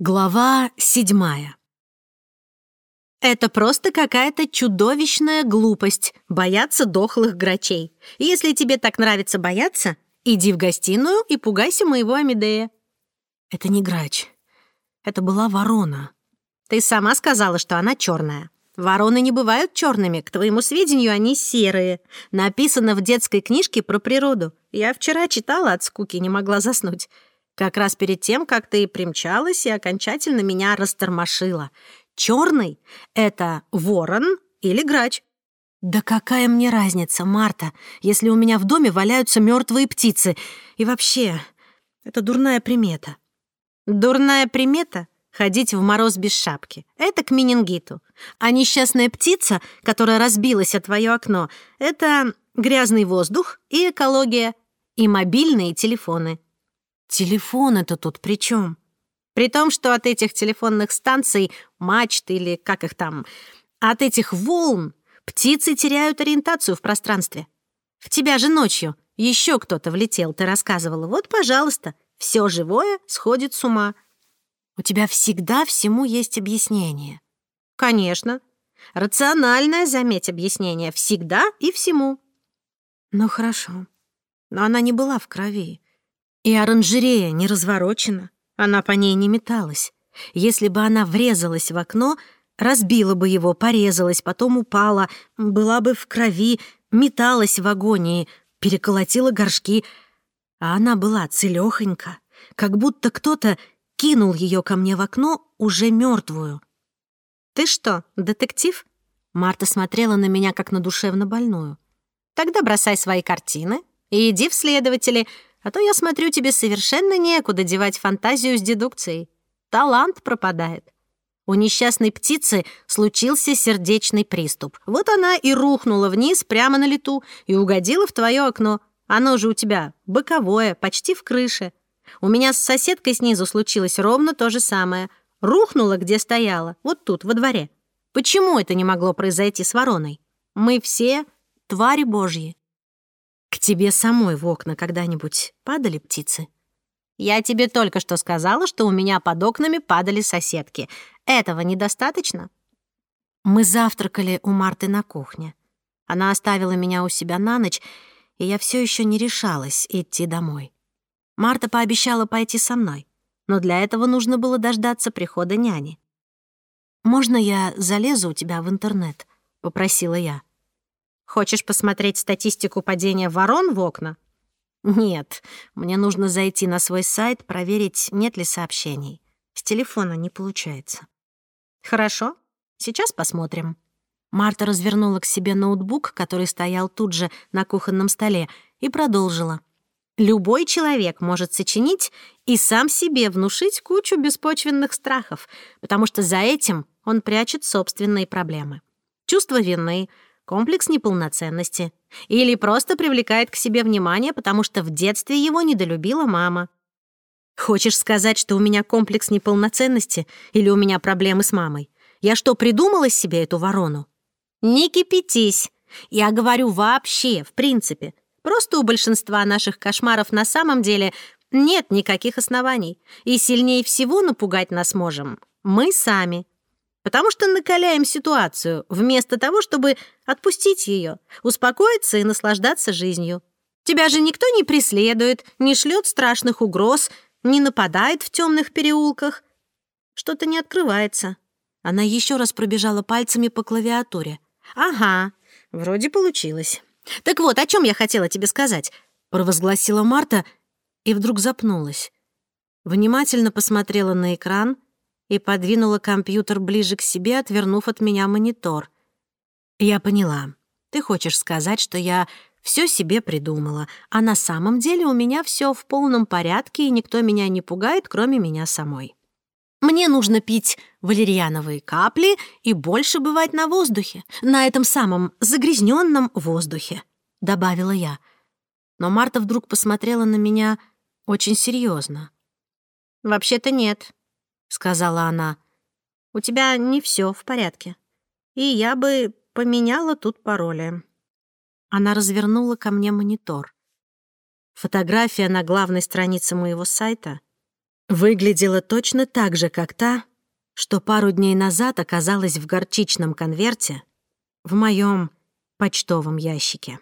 Глава седьмая. Это просто какая-то чудовищная глупость — бояться дохлых грачей. Если тебе так нравится бояться, иди в гостиную и пугайся моего Амидея. Это не грач. Это была ворона. Ты сама сказала, что она черная. Вороны не бывают черными, к твоему сведению, они серые. Написано в детской книжке про природу. Я вчера читала от скуки, не могла заснуть. Как раз перед тем, как ты примчалась и окончательно меня растормошила. Черный — это ворон или грач. Да какая мне разница, Марта, если у меня в доме валяются мертвые птицы. И вообще, это дурная примета. Дурная примета — ходить в мороз без шапки. Это к менингиту. А несчастная птица, которая разбилась от твое окно, это грязный воздух и экология, и мобильные телефоны. Телефон это тут при чем? При том, что от этих телефонных станций, мачт или как их там, от этих волн птицы теряют ориентацию в пространстве. В тебя же ночью еще кто-то влетел, ты рассказывала. Вот, пожалуйста, все живое сходит с ума. У тебя всегда всему есть объяснение. Конечно. Рациональное, заметь, объяснение всегда и всему. Ну хорошо. Но она не была в крови. И оранжерея не разворочена. Она по ней не металась. Если бы она врезалась в окно, разбила бы его, порезалась, потом упала, была бы в крови, металась в агонии, переколотила горшки. А она была целёхонька, как будто кто-то кинул её ко мне в окно уже мёртвую. «Ты что, детектив?» Марта смотрела на меня, как на душевно больную. «Тогда бросай свои картины и иди в следователи. А то я смотрю, тебе совершенно некуда девать фантазию с дедукцией. Талант пропадает. У несчастной птицы случился сердечный приступ. Вот она и рухнула вниз прямо на лету и угодила в твое окно. Оно же у тебя боковое, почти в крыше. У меня с соседкой снизу случилось ровно то же самое. Рухнула, где стояла, вот тут, во дворе. Почему это не могло произойти с вороной? Мы все твари божьи тебе самой в окна когда-нибудь падали птицы?» «Я тебе только что сказала, что у меня под окнами падали соседки. Этого недостаточно?» Мы завтракали у Марты на кухне. Она оставила меня у себя на ночь, и я все еще не решалась идти домой. Марта пообещала пойти со мной, но для этого нужно было дождаться прихода няни. «Можно я залезу у тебя в интернет?» — попросила я. Хочешь посмотреть статистику падения ворон в окна? Нет, мне нужно зайти на свой сайт, проверить, нет ли сообщений. С телефона не получается. Хорошо, сейчас посмотрим. Марта развернула к себе ноутбук, который стоял тут же на кухонном столе, и продолжила. Любой человек может сочинить и сам себе внушить кучу беспочвенных страхов, потому что за этим он прячет собственные проблемы. Чувство вины — комплекс неполноценности. Или просто привлекает к себе внимание, потому что в детстве его недолюбила мама. Хочешь сказать, что у меня комплекс неполноценности или у меня проблемы с мамой? Я что, придумала себе эту ворону? Не кипятись. Я говорю вообще, в принципе. Просто у большинства наших кошмаров на самом деле нет никаких оснований. И сильнее всего напугать нас можем мы сами потому что накаляем ситуацию, вместо того, чтобы отпустить ее, успокоиться и наслаждаться жизнью. Тебя же никто не преследует, не шлет страшных угроз, не нападает в темных переулках. Что-то не открывается. Она еще раз пробежала пальцами по клавиатуре. «Ага, вроде получилось. Так вот, о чем я хотела тебе сказать?» провозгласила Марта и вдруг запнулась. Внимательно посмотрела на экран — и подвинула компьютер ближе к себе, отвернув от меня монитор. «Я поняла. Ты хочешь сказать, что я все себе придумала, а на самом деле у меня все в полном порядке, и никто меня не пугает, кроме меня самой. Мне нужно пить валерьяновые капли и больше бывать на воздухе, на этом самом загрязненном воздухе», — добавила я. Но Марта вдруг посмотрела на меня очень серьезно. «Вообще-то нет», сказала она. «У тебя не все в порядке. И я бы поменяла тут пароли». Она развернула ко мне монитор. Фотография на главной странице моего сайта выглядела точно так же, как та, что пару дней назад оказалась в горчичном конверте в моем почтовом ящике.